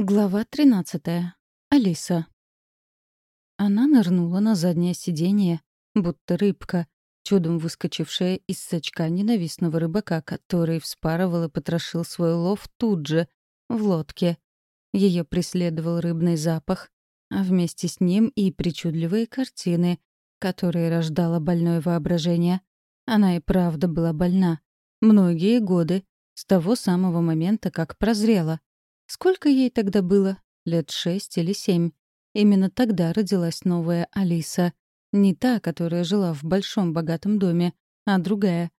Глава 13. Алиса. Она нырнула на заднее сиденье, будто рыбка, чудом выскочившая из сачка ненавистного рыбака, который вспарывал и потрошил свой лов тут же, в лодке. Ее преследовал рыбный запах, а вместе с ним и причудливые картины, которые рождало больное воображение. Она и правда была больна. Многие годы, с того самого момента, как прозрела — Сколько ей тогда было? Лет шесть или семь. Именно тогда родилась новая Алиса. Не та, которая жила в большом богатом доме, а другая.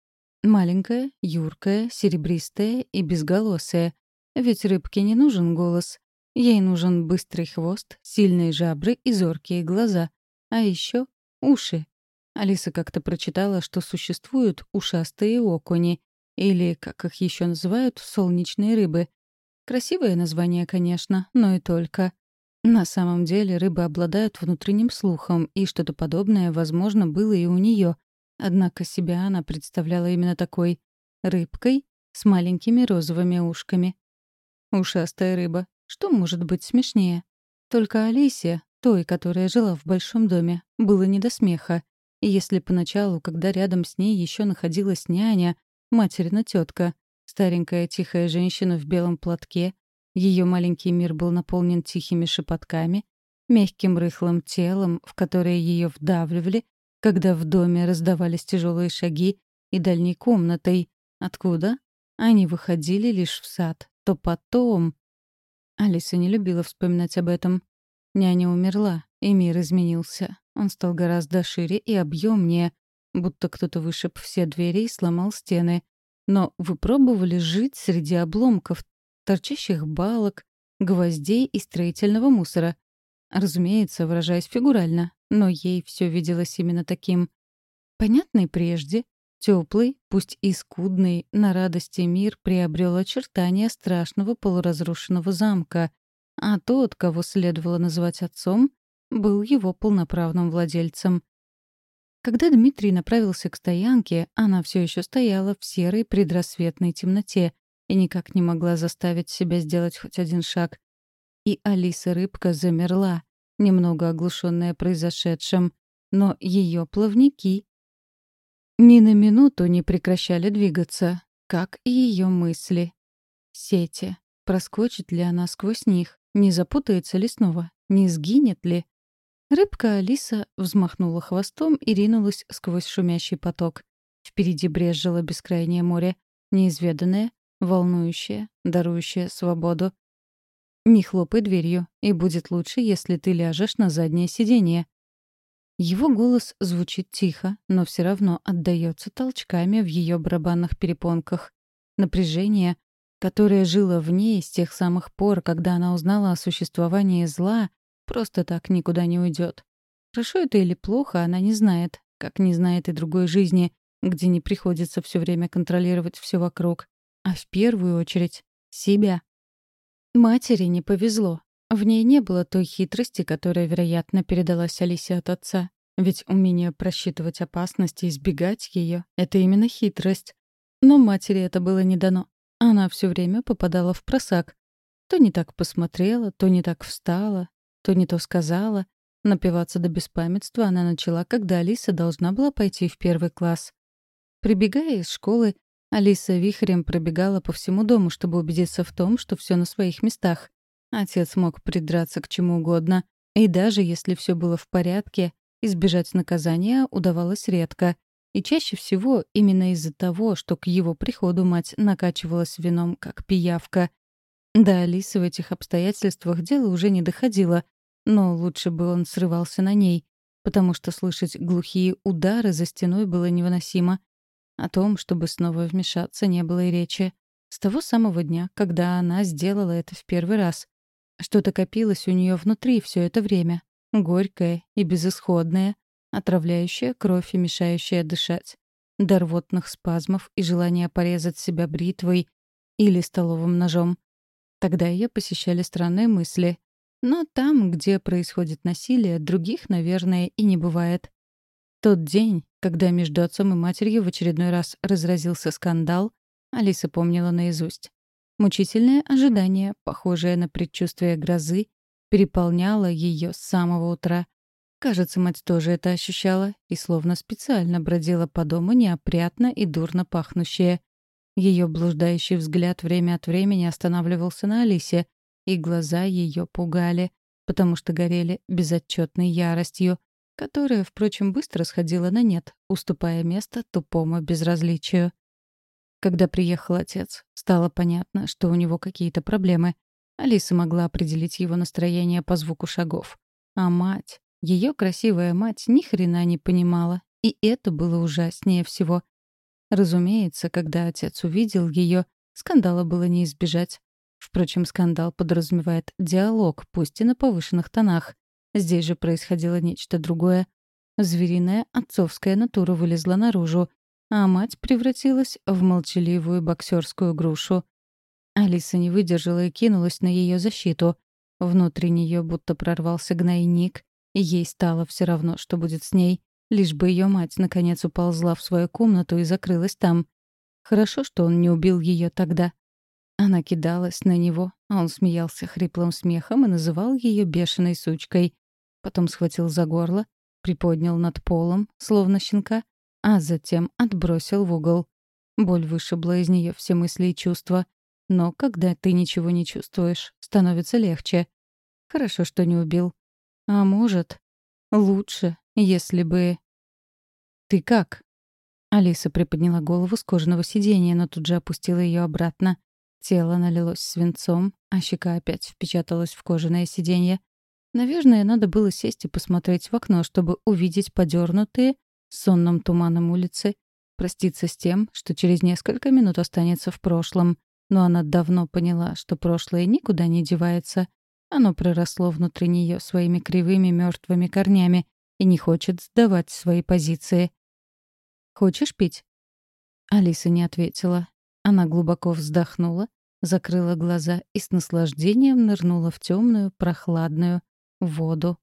Маленькая, юркая, серебристая и безголосая. Ведь рыбке не нужен голос. Ей нужен быстрый хвост, сильные жабры и зоркие глаза. А еще уши. Алиса как-то прочитала, что существуют ушастые окуни, или, как их еще называют, солнечные рыбы — Красивое название, конечно, но и только. На самом деле рыбы обладают внутренним слухом, и что-то подобное, возможно, было и у нее. Однако себя она представляла именно такой — рыбкой с маленькими розовыми ушками. Ушастая рыба. Что может быть смешнее? Только Алисе, той, которая жила в большом доме, было не до смеха. И если поначалу, когда рядом с ней еще находилась няня, материна тетка, Старенькая тихая женщина в белом платке. Ее маленький мир был наполнен тихими шепотками, мягким рыхлым телом, в которое ее вдавливали, когда в доме раздавались тяжелые шаги, и дальней комнатой, откуда они выходили лишь в сад, то потом... Алиса не любила вспоминать об этом. Няня умерла, и мир изменился. Он стал гораздо шире и объемнее, будто кто-то вышиб все двери и сломал стены. Но вы пробовали жить среди обломков, торчащих балок, гвоздей и строительного мусора? Разумеется, выражаясь фигурально, но ей все виделось именно таким. Понятный прежде, теплый, пусть и скудный, на радости мир приобрел очертания страшного полуразрушенного замка, а тот, кого следовало называть отцом, был его полноправным владельцем. Когда Дмитрий направился к стоянке, она все еще стояла в серой предрассветной темноте и никак не могла заставить себя сделать хоть один шаг. И Алиса-рыбка замерла, немного оглушенная произошедшим, но ее плавники ни на минуту не прекращали двигаться, как и ее мысли. Сети. Проскочит ли она сквозь них? Не запутается ли снова? Не сгинет ли? Рыбка Алиса взмахнула хвостом и ринулась сквозь шумящий поток. Впереди брезжило бескрайнее море, неизведанное, волнующее, дарующее свободу. «Не хлопай дверью, и будет лучше, если ты ляжешь на заднее сиденье». Его голос звучит тихо, но все равно отдается толчками в ее барабанных перепонках. Напряжение, которое жило в ней с тех самых пор, когда она узнала о существовании зла, Просто так никуда не уйдет. Хорошо это или плохо, она не знает, как не знает и другой жизни, где не приходится все время контролировать все вокруг, а в первую очередь — себя. Матери не повезло. В ней не было той хитрости, которая, вероятно, передалась Алисе от отца. Ведь умение просчитывать опасности и избегать ее — это именно хитрость. Но матери это было не дано. Она все время попадала в просак. То не так посмотрела, то не так встала, то не то сказала. Напиваться до беспамятства она начала, когда Алиса должна была пойти в первый класс. Прибегая из школы, Алиса вихрем пробегала по всему дому, чтобы убедиться в том, что все на своих местах. Отец мог придраться к чему угодно, и даже если все было в порядке, избежать наказания удавалось редко. И чаще всего именно из-за того, что к его приходу мать накачивалась вином, как пиявка. До Алисы в этих обстоятельствах дело уже не доходило, но лучше бы он срывался на ней, потому что слышать глухие удары за стеной было невыносимо. О том, чтобы снова вмешаться, не было и речи. С того самого дня, когда она сделала это в первый раз. Что-то копилось у нее внутри все это время. Горькое и безысходное, отравляющее кровь и мешающее дышать. До рвотных спазмов и желания порезать себя бритвой или столовым ножом. Тогда ее посещали странные мысли. Но там, где происходит насилие, других, наверное, и не бывает. Тот день, когда между отцом и матерью в очередной раз разразился скандал, Алиса помнила наизусть. Мучительное ожидание, похожее на предчувствие грозы, переполняло ее с самого утра. Кажется, мать тоже это ощущала и словно специально бродила по дому неопрятно и дурно пахнущая. Ее блуждающий взгляд время от времени останавливался на Алисе, и глаза ее пугали, потому что горели безотчетной яростью, которая, впрочем, быстро сходила на нет, уступая место тупому безразличию. Когда приехал отец, стало понятно, что у него какие-то проблемы. Алиса могла определить его настроение по звуку шагов. А мать, ее красивая мать, ни хрена не понимала, и это было ужаснее всего. Разумеется, когда отец увидел ее, скандала было не избежать. Впрочем, скандал подразумевает диалог, пусть и на повышенных тонах. Здесь же происходило нечто другое. Звериная отцовская натура вылезла наружу, а мать превратилась в молчаливую боксерскую грушу. Алиса не выдержала и кинулась на ее защиту. Внутри нее будто прорвался гнойник, и ей стало все равно, что будет с ней, лишь бы ее мать наконец уползла в свою комнату и закрылась там. Хорошо, что он не убил ее тогда. Она кидалась на него, а он смеялся хриплым смехом и называл ее бешеной сучкой. Потом схватил за горло, приподнял над полом, словно щенка, а затем отбросил в угол. Боль вышибла из нее все мысли и чувства. Но когда ты ничего не чувствуешь, становится легче. Хорошо, что не убил. А может, лучше, если бы... «Ты как?» Алиса приподняла голову с кожаного сиденья, но тут же опустила ее обратно. Тело налилось свинцом, а щека опять впечаталась в кожаное сиденье. Наверное, надо было сесть и посмотреть в окно, чтобы увидеть подернутые сонным туманом улицы, проститься с тем, что через несколько минут останется в прошлом. Но она давно поняла, что прошлое никуда не девается. Оно проросло внутри нее своими кривыми мертвыми корнями и не хочет сдавать свои позиции. «Хочешь пить?» Алиса не ответила. Она глубоко вздохнула, закрыла глаза и с наслаждением нырнула в темную, прохладную воду